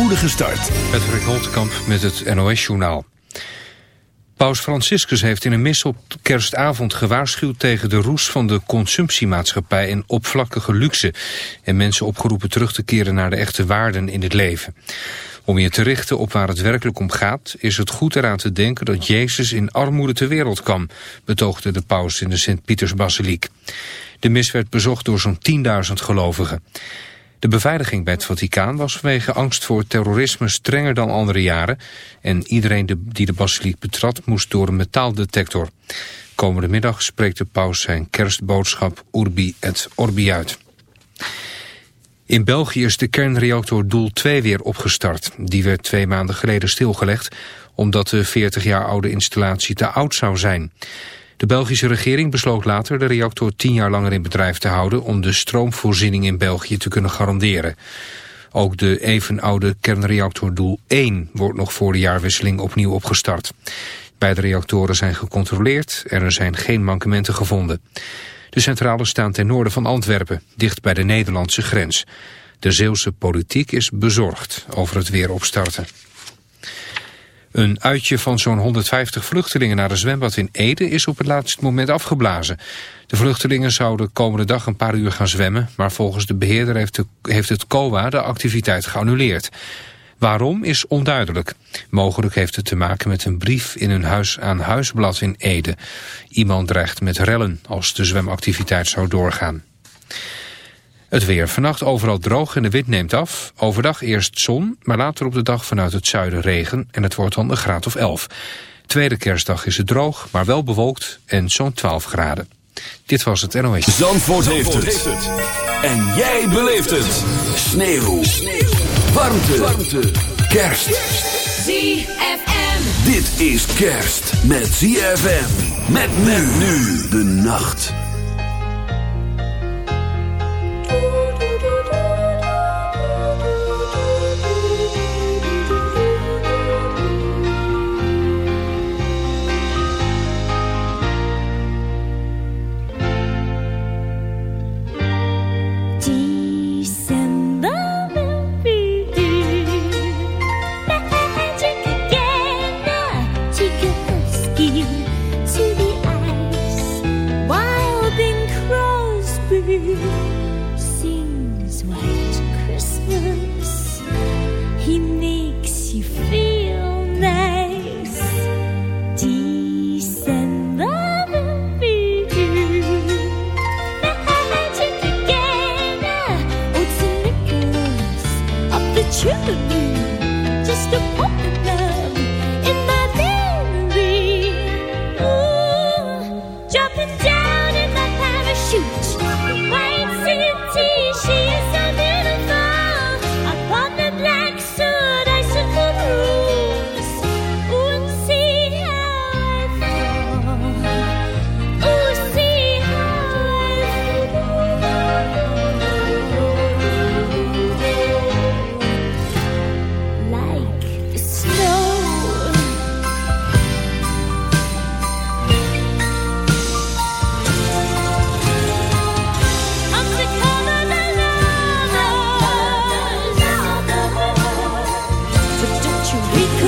spoedige start. Patrick Holtkamp met het NOS-journaal. Paus Franciscus heeft in een mis op kerstavond gewaarschuwd tegen de roes van de consumptiemaatschappij en oppervlakkige luxe en mensen opgeroepen terug te keren naar de echte waarden in het leven. Om je te richten op waar het werkelijk om gaat, is het goed eraan te denken dat Jezus in armoede ter wereld kwam, betoogde de paus in de Sint-Pietersbasiliek. De mis werd bezocht door zo'n 10.000 gelovigen. De beveiliging bij het Vaticaan was vanwege angst voor terrorisme strenger dan andere jaren. En iedereen die de basiliek betrad moest door een metaaldetector. Komende middag spreekt de paus zijn kerstboodschap Urbi et Orbi uit. In België is de kernreactor Doel 2 weer opgestart. Die werd twee maanden geleden stilgelegd omdat de 40 jaar oude installatie te oud zou zijn. De Belgische regering besloot later de reactor tien jaar langer in bedrijf te houden om de stroomvoorziening in België te kunnen garanderen. Ook de even oude kernreactor Doel 1 wordt nog voor de jaarwisseling opnieuw opgestart. Beide reactoren zijn gecontroleerd en er zijn geen mankementen gevonden. De centrales staan ten noorden van Antwerpen, dicht bij de Nederlandse grens. De Zeeuwse politiek is bezorgd over het weer opstarten. Een uitje van zo'n 150 vluchtelingen naar de zwembad in Ede is op het laatste moment afgeblazen. De vluchtelingen zouden komende dag een paar uur gaan zwemmen, maar volgens de beheerder heeft, heeft het COA de activiteit geannuleerd. Waarom is onduidelijk. Mogelijk heeft het te maken met een brief in een huis aan huisblad in Ede. Iemand dreigt met rellen als de zwemactiviteit zou doorgaan. Het weer. Vannacht overal droog en de wind neemt af. Overdag eerst zon, maar later op de dag vanuit het zuiden regen. En het wordt dan een graad of 11. Tweede kerstdag is het droog, maar wel bewolkt en zo'n 12 graden. Dit was het NOS. Zandvoort, heeft, het. En jij beleeft het. Sneeuw. Sneeuw. Warmte. Warmte. Kerst. ZFM. Dit is kerst met ZFM. Met men nu de nacht.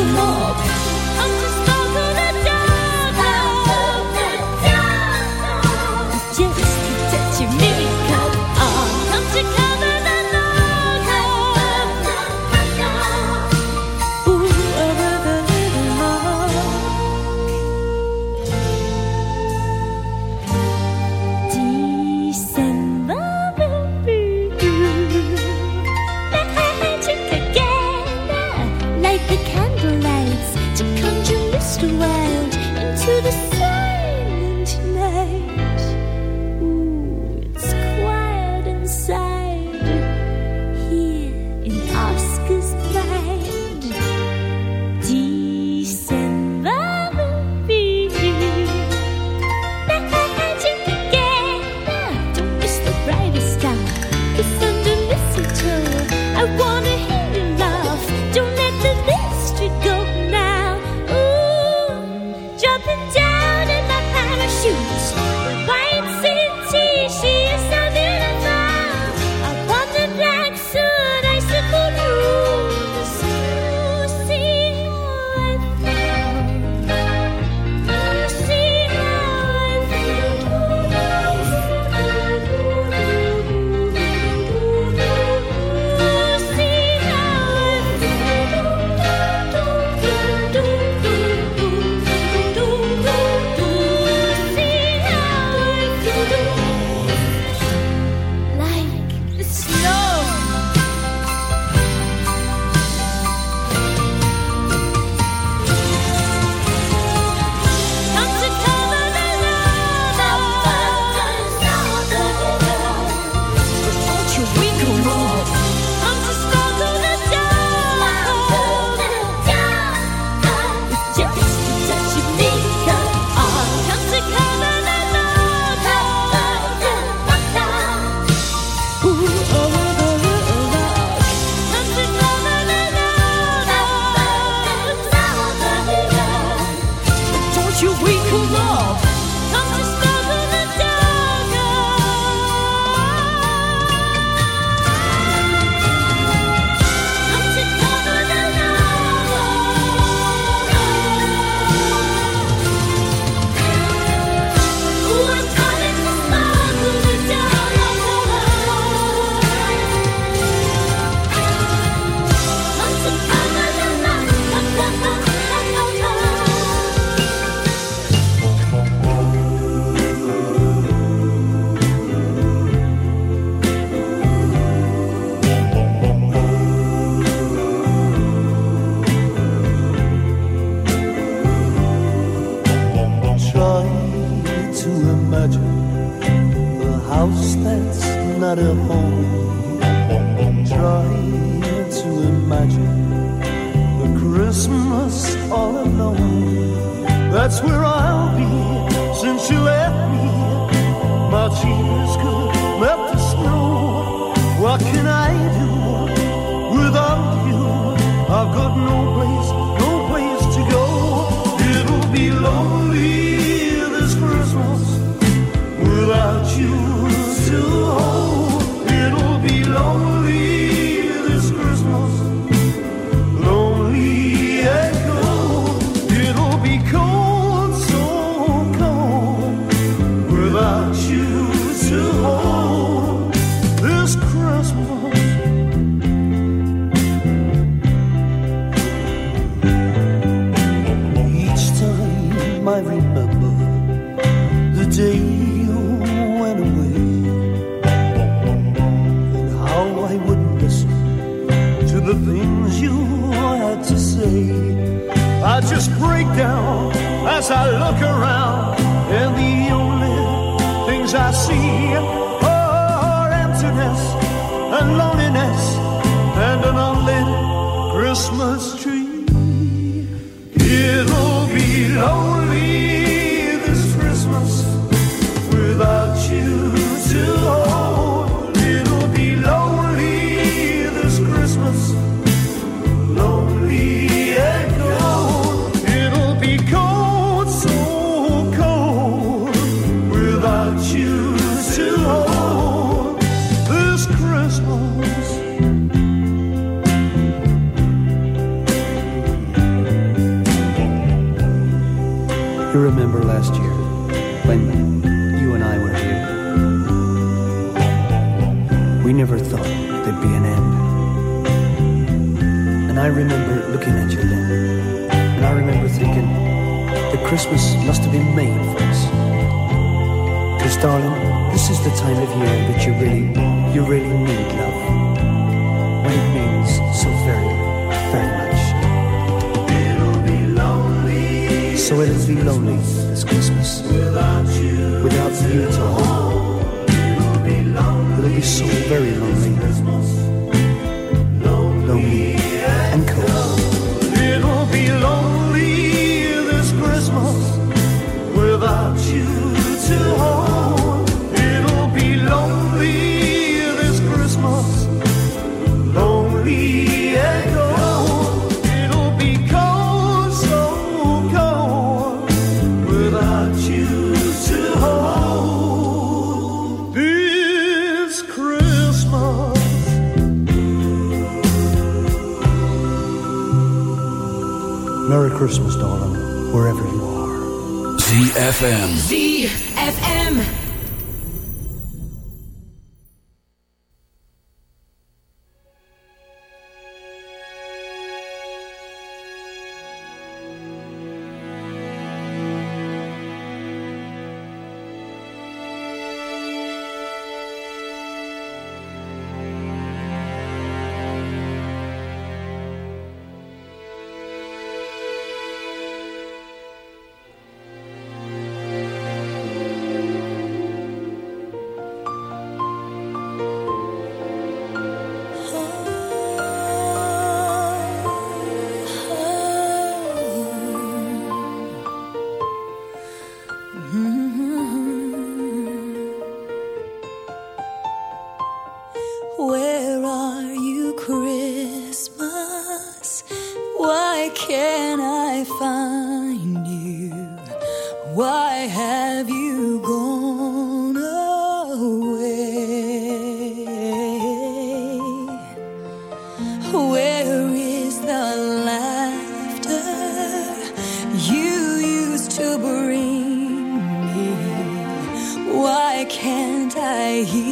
up you to hold. It'll be so very lonely. ZFM. he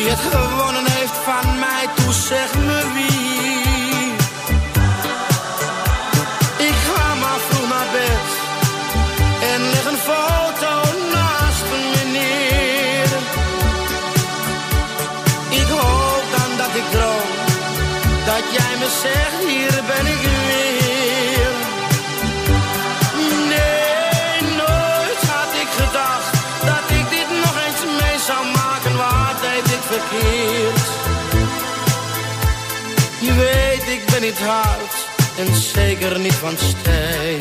Wie het gewonnen heeft van mij, toe zeg me wie. Ik ga maar vroeg naar bed en leg een foto naast me neer. Ik hoop dan dat ik droom, dat jij me zegt, hier ben ik niet hard en zeker niet van steen.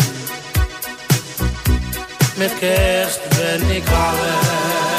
Met kerst ben ik alleen.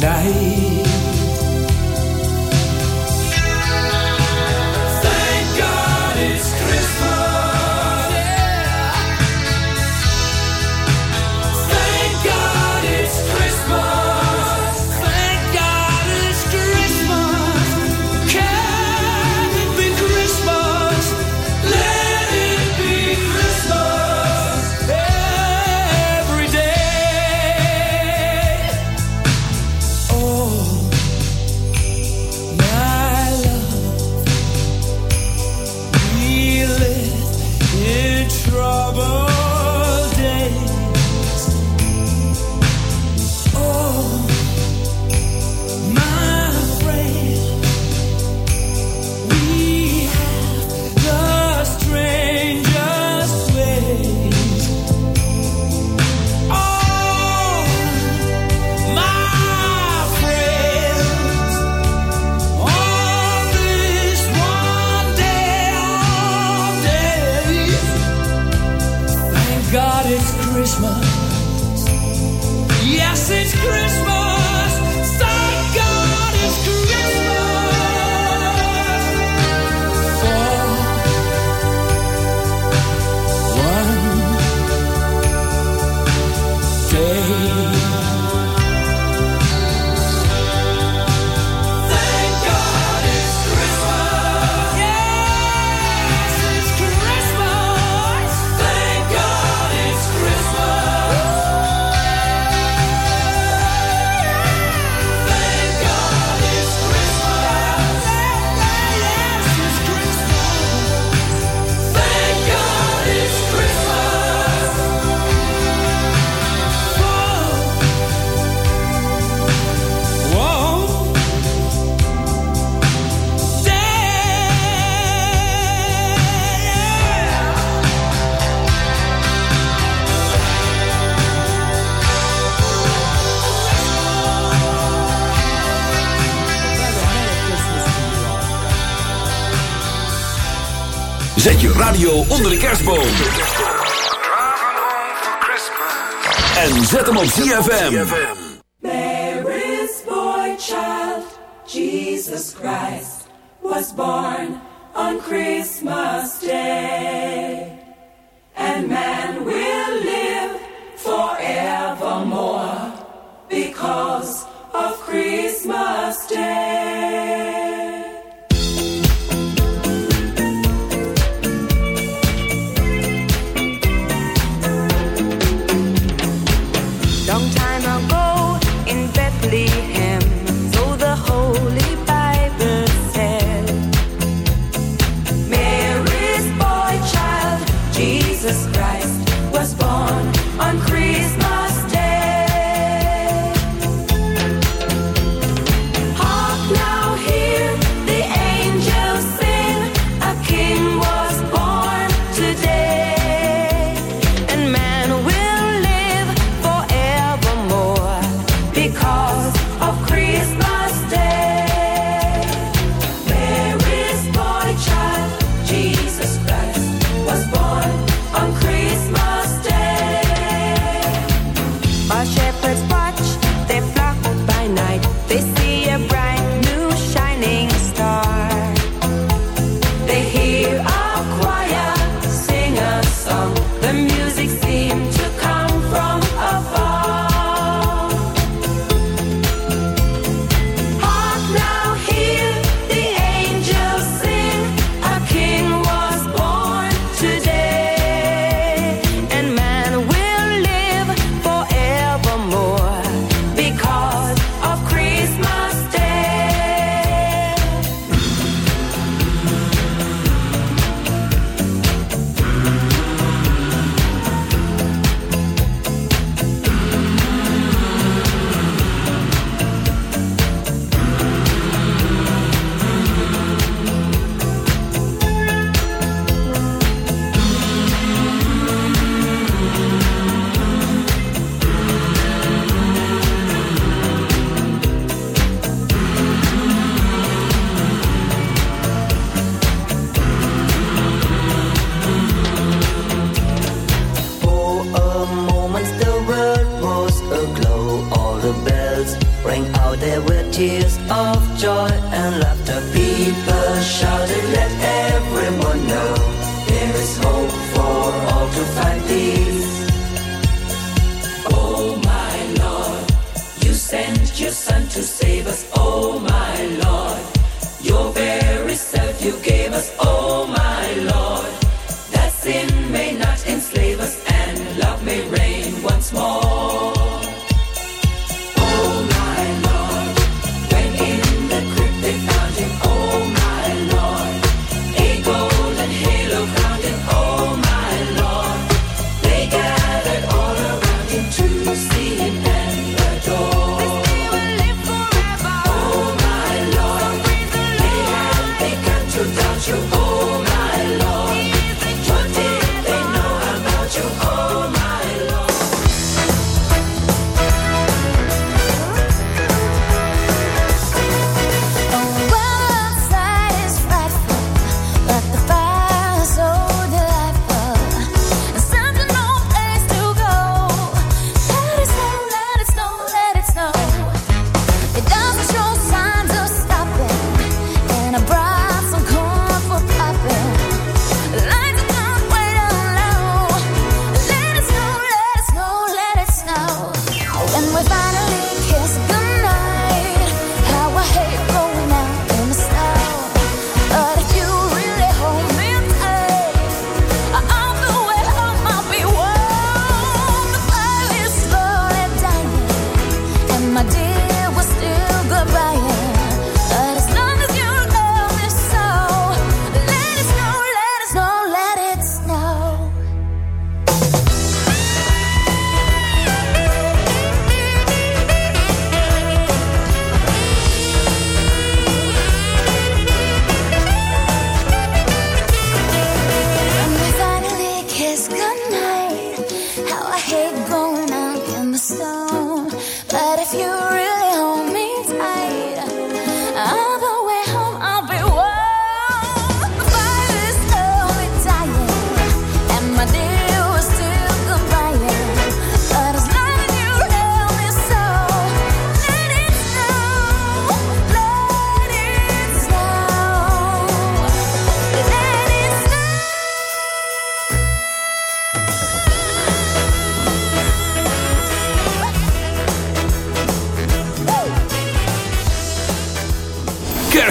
night. Zet je radio onder de kerstboom. En zet hem op ZFM. Mary's boy child, Jesus Christ, was born on Christmas Day.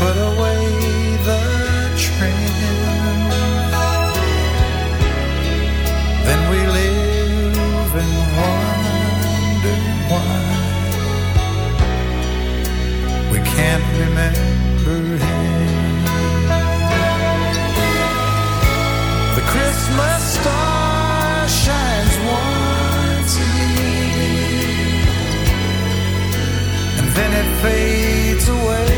put away the trim. Then we live and wonder why we can't remember him. The Christmas star shines once a year, and then it fades away.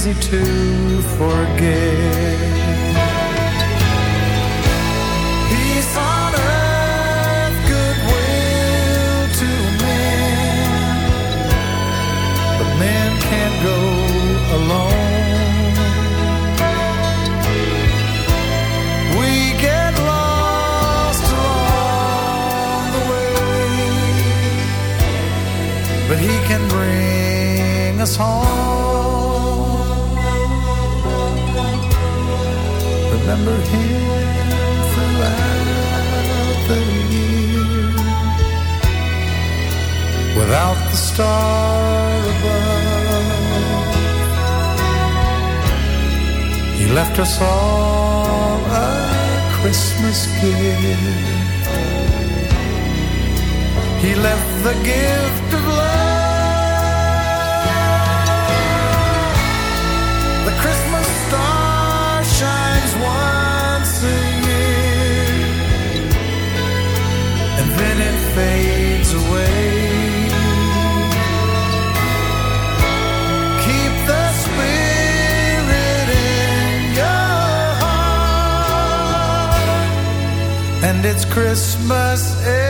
easy to forget. Left us all a Christmas gift. He left the gift of love. The Christmas star shines once a year, and then it fades away. And it's Christmas every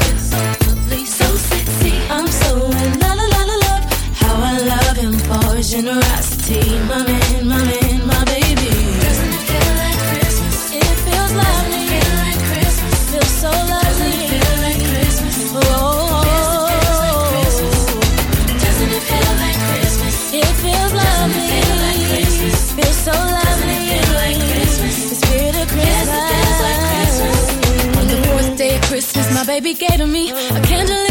I'm so in la la la la love. How I love him for his generosity, my man, my man, my baby. Doesn't it feel like Christmas? It feels lovely. Doesn't it feel like Christmas? Feels so lovely. Doesn't it feel like Christmas? Oh, doesn't it feel like Christmas? It feels lovely. Feel like Christmas. Feels so lovely. Feel like Christmas. The spirit of Christmas. Yes, it feels like Christmas. On the fourth day of Christmas, my baby gave to me a candlelit